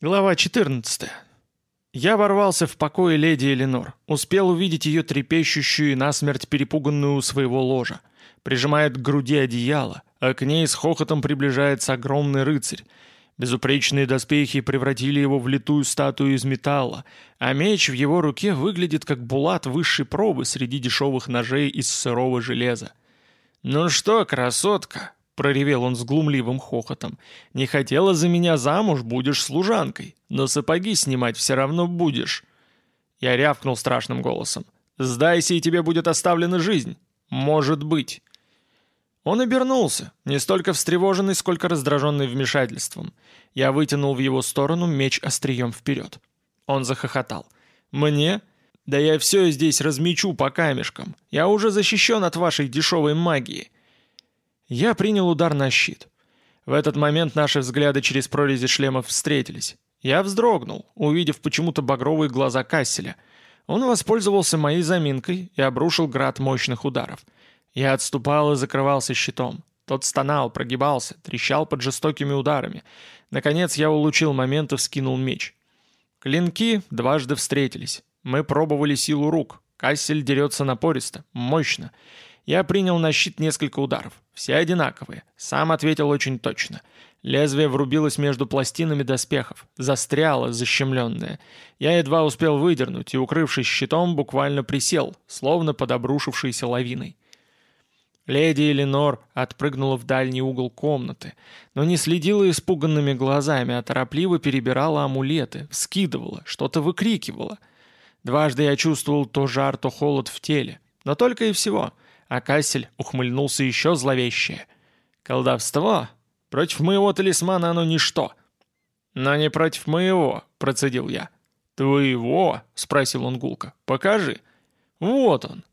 Глава 14. Я ворвался в покой леди Эленор, успел увидеть ее трепещущую и насмерть перепуганную у своего ложа. Прижимает к груди одеяло, а к ней с хохотом приближается огромный рыцарь. Безупречные доспехи превратили его в литую статую из металла, а меч в его руке выглядит как булат высшей пробы среди дешевых ножей из сырого железа. «Ну что, красотка, проревел он с глумливым хохотом. «Не хотела за меня замуж, будешь служанкой, но сапоги снимать все равно будешь». Я рявкнул страшным голосом. «Сдайся, и тебе будет оставлена жизнь. Может быть». Он обернулся, не столько встревоженный, сколько раздраженный вмешательством. Я вытянул в его сторону меч острием вперед. Он захохотал. «Мне? Да я все здесь размечу по камешкам. Я уже защищен от вашей дешевой магии. Я принял удар на щит. В этот момент наши взгляды через прорези шлемов встретились. Я вздрогнул, увидев почему-то багровые глаза Касселя. Он воспользовался моей заминкой и обрушил град мощных ударов. Я отступал и закрывался щитом. Тот стонал, прогибался, трещал под жестокими ударами. Наконец я улучил момент и вскинул меч. Клинки дважды встретились. Мы пробовали силу рук. Кассель дерется напористо, мощно. Я принял на щит несколько ударов. Все одинаковые. Сам ответил очень точно. Лезвие врубилось между пластинами доспехов. Застряло, защемленное. Я едва успел выдернуть и, укрывшись щитом, буквально присел, словно под обрушившейся лавиной. Леди Эленор отпрыгнула в дальний угол комнаты, но не следила испуганными глазами, а торопливо перебирала амулеты, вскидывала, что-то выкрикивала. Дважды я чувствовал то жар, то холод в теле, но только и всего — а Кассель ухмыльнулся еще зловеще. «Колдовство? Против моего талисмана оно ничто». «Но не против моего», — процедил я. «Твоего?» — спросил он гулко. «Покажи». «Вот он».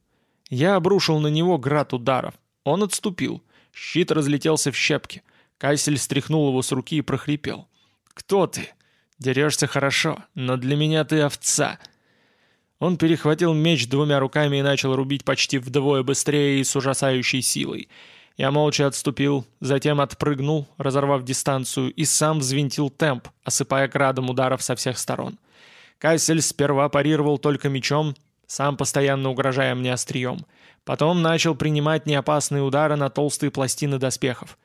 Я обрушил на него град ударов. Он отступил. Щит разлетелся в щепки. Кассель стряхнул его с руки и прохрипел. «Кто ты? Дерешься хорошо, но для меня ты овца». Он перехватил меч двумя руками и начал рубить почти вдвое быстрее и с ужасающей силой. Я молча отступил, затем отпрыгнул, разорвав дистанцию, и сам взвинтил темп, осыпая градом ударов со всех сторон. Кассель сперва парировал только мечом, сам постоянно угрожая мне острием. Потом начал принимать неопасные удары на толстые пластины доспехов.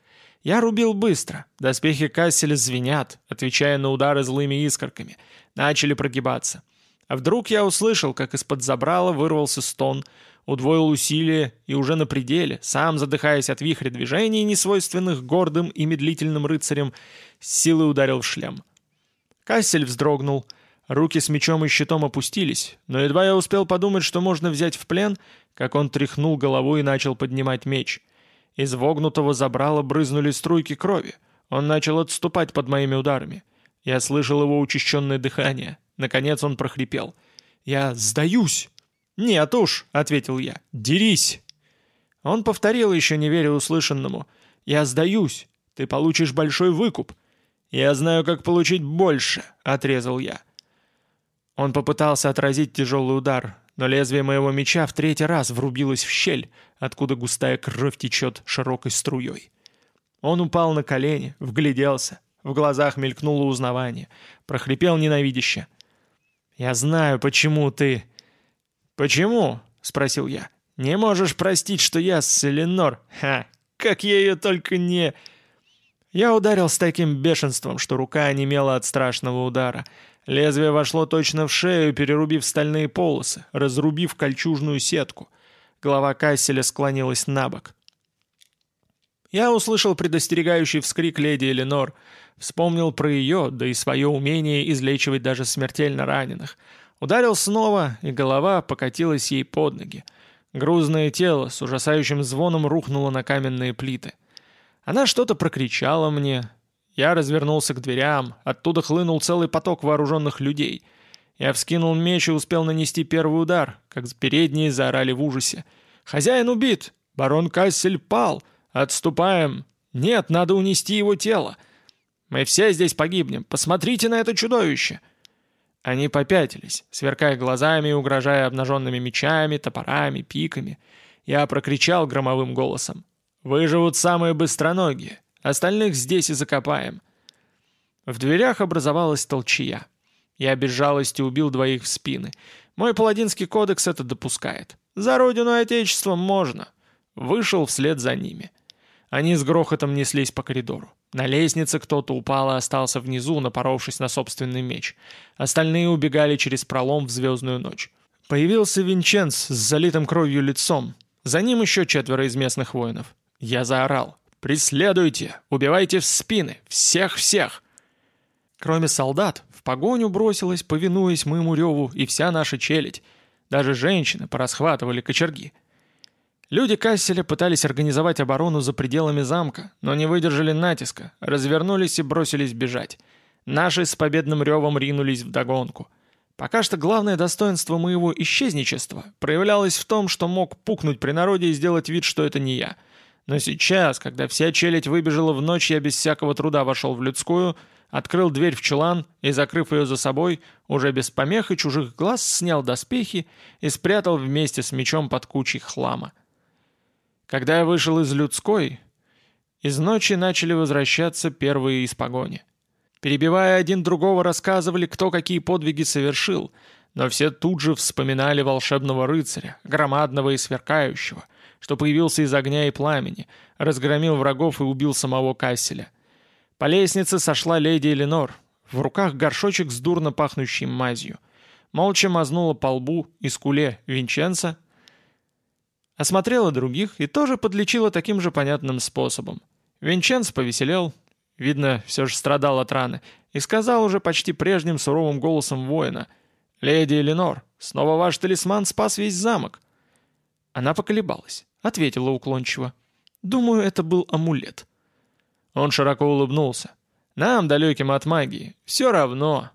Я рубил быстро, доспехи Касселя звенят, отвечая на удары злыми искорками. Начали прогибаться. А вдруг я услышал, как из-под забрала вырвался стон, удвоил усилие и уже на пределе, сам задыхаясь от вихря движений, несвойственных гордым и медлительным рыцарям, с силой ударил в шлем. Кассель вздрогнул. Руки с мечом и щитом опустились, но едва я успел подумать, что можно взять в плен, как он тряхнул головой и начал поднимать меч. Из вогнутого забрала брызнули струйки крови. Он начал отступать под моими ударами. Я слышал его учащенное дыхание. Наконец он прохрипел. «Я сдаюсь!» «Нет уж», — ответил я, — «дерись!» Он повторил, еще не веря услышанному. «Я сдаюсь! Ты получишь большой выкуп!» «Я знаю, как получить больше!» — отрезал я. Он попытался отразить тяжелый удар, но лезвие моего меча в третий раз врубилось в щель, откуда густая кровь течет широкой струей. Он упал на колени, вгляделся. В глазах мелькнуло узнавание. Прохрипел ненавидяще. «Я знаю, почему ты...» «Почему?» — спросил я. «Не можешь простить, что я с Эленор? Ха! Как я ее только не...» Я ударил с таким бешенством, что рука онемела от страшного удара. Лезвие вошло точно в шею, перерубив стальные полосы, разрубив кольчужную сетку. Голова Касселя склонилась на бок. Я услышал предостерегающий вскрик леди Эленор — Вспомнил про ее, да и свое умение излечивать даже смертельно раненых. Ударил снова, и голова покатилась ей под ноги. Грузное тело с ужасающим звоном рухнуло на каменные плиты. Она что-то прокричала мне. Я развернулся к дверям, оттуда хлынул целый поток вооруженных людей. Я вскинул меч и успел нанести первый удар, как передние заорали в ужасе. «Хозяин убит! Барон Кассель пал! Отступаем! Нет, надо унести его тело!» Мы все здесь погибнем. Посмотрите на это чудовище!» Они попятились, сверкая глазами и угрожая обнаженными мечами, топорами, пиками. Я прокричал громовым голосом. «Выживут самые быстроногие. Остальных здесь и закопаем». В дверях образовалась толчья. Я без жалости убил двоих в спины. Мой паладинский кодекс это допускает. За родину и отечество можно. Вышел вслед за ними. Они с грохотом неслись по коридору. На лестнице кто-то упал и остался внизу, напоровшись на собственный меч. Остальные убегали через пролом в звездную ночь. Появился Винченц с залитым кровью лицом. За ним еще четверо из местных воинов. Я заорал. «Преследуйте! Убивайте в спины! Всех-всех!» Кроме солдат, в погоню бросилась, повинуясь моему реву, и вся наша челядь. Даже женщины порасхватывали кочерги. Люди Касселя пытались организовать оборону за пределами замка, но не выдержали натиска, развернулись и бросились бежать. Наши с победным ревом ринулись в догонку. Пока что главное достоинство моего исчезничества проявлялось в том, что мог пукнуть при народе и сделать вид, что это не я. Но сейчас, когда вся челядь выбежала в ночь, я без всякого труда вошел в людскую — открыл дверь в чулан и, закрыв ее за собой, уже без помех и чужих глаз снял доспехи и спрятал вместе с мечом под кучей хлама. Когда я вышел из людской, из ночи начали возвращаться первые из погони. Перебивая один другого, рассказывали, кто какие подвиги совершил, но все тут же вспоминали волшебного рыцаря, громадного и сверкающего, что появился из огня и пламени, разгромил врагов и убил самого Касселя — по лестнице сошла леди Эленор, в руках горшочек с дурно пахнущей мазью. Молча мазнула по лбу и скуле Винченца, осмотрела других и тоже подлечила таким же понятным способом. Винченц повеселел, видно, все же страдал от раны, и сказал уже почти прежним суровым голосом воина, «Леди Эленор, снова ваш талисман спас весь замок». Она поколебалась, ответила уклончиво, «Думаю, это был амулет». Он широко улыбнулся. «Нам, далеким от магии, все равно.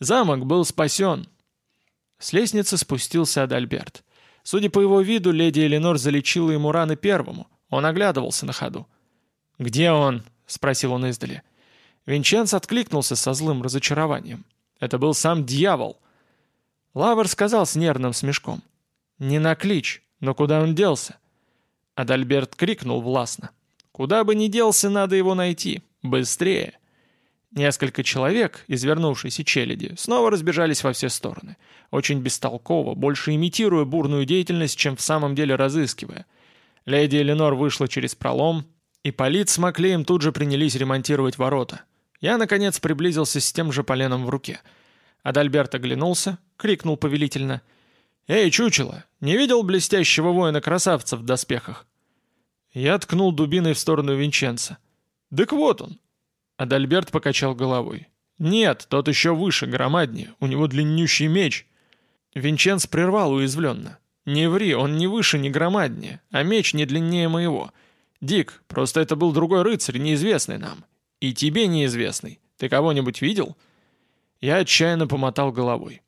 Замок был спасен». С лестницы спустился Адальберт. Судя по его виду, леди Эленор залечила ему раны первому. Он оглядывался на ходу. «Где он?» — спросил он издали. Винченц откликнулся со злым разочарованием. Это был сам дьявол. Лавр сказал с нервным смешком. «Не на клич, но куда он делся?» Адальберт крикнул властно. Куда бы ни делся, надо его найти. Быстрее. Несколько человек, извернувшиеся челяди, снова разбежались во все стороны. Очень бестолково, больше имитируя бурную деятельность, чем в самом деле разыскивая. Леди Эленор вышла через пролом, и Полит с Маклеем тут же принялись ремонтировать ворота. Я, наконец, приблизился с тем же поленом в руке. Адальберт оглянулся, крикнул повелительно. «Эй, чучело, не видел блестящего воина-красавца в доспехах?» Я ткнул дубиной в сторону Винченца. «Так вот он!» Адальберт покачал головой. «Нет, тот еще выше, громаднее, у него длиннющий меч». Винченц прервал уязвленно. «Не ври, он не выше, не громаднее, а меч не длиннее моего. Дик, просто это был другой рыцарь, неизвестный нам. И тебе неизвестный. Ты кого-нибудь видел?» Я отчаянно помотал головой.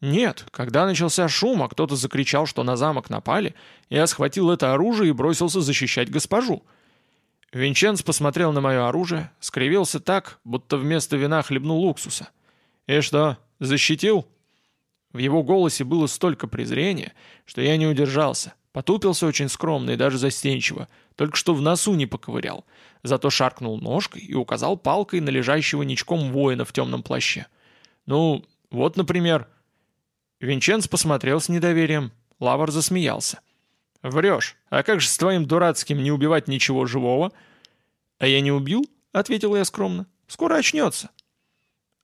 Нет, когда начался шум, а кто-то закричал, что на замок напали, я схватил это оружие и бросился защищать госпожу. Винченц посмотрел на мое оружие, скривился так, будто вместо вина хлебнул уксуса. «И что, защитил?» В его голосе было столько презрения, что я не удержался. Потупился очень скромно и даже застенчиво, только что в носу не поковырял. Зато шаркнул ножкой и указал палкой на лежащего ничком воина в темном плаще. «Ну, вот, например...» Винченц посмотрел с недоверием. Лавр засмеялся. «Врешь. А как же с твоим дурацким не убивать ничего живого?» «А я не убил?» — ответил я скромно. «Скоро очнется».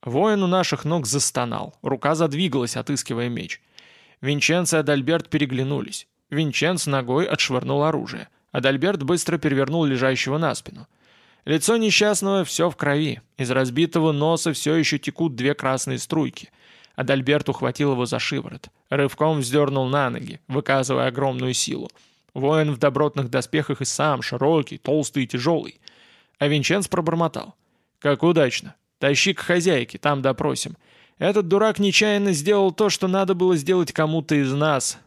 Воин у наших ног застонал. Рука задвигалась, отыскивая меч. Винченц и Адальберт переглянулись. Винченц ногой отшвырнул оружие. Адальберт быстро перевернул лежащего на спину. Лицо несчастного все в крови. Из разбитого носа все еще текут две красные струйки — Адальберт ухватил его за шиворот. Рывком вздернул на ноги, выказывая огромную силу. Воин в добротных доспехах и сам, широкий, толстый и тяжелый. А Винченц пробормотал. «Как удачно. Тащи к хозяйке, там допросим. Этот дурак нечаянно сделал то, что надо было сделать кому-то из нас.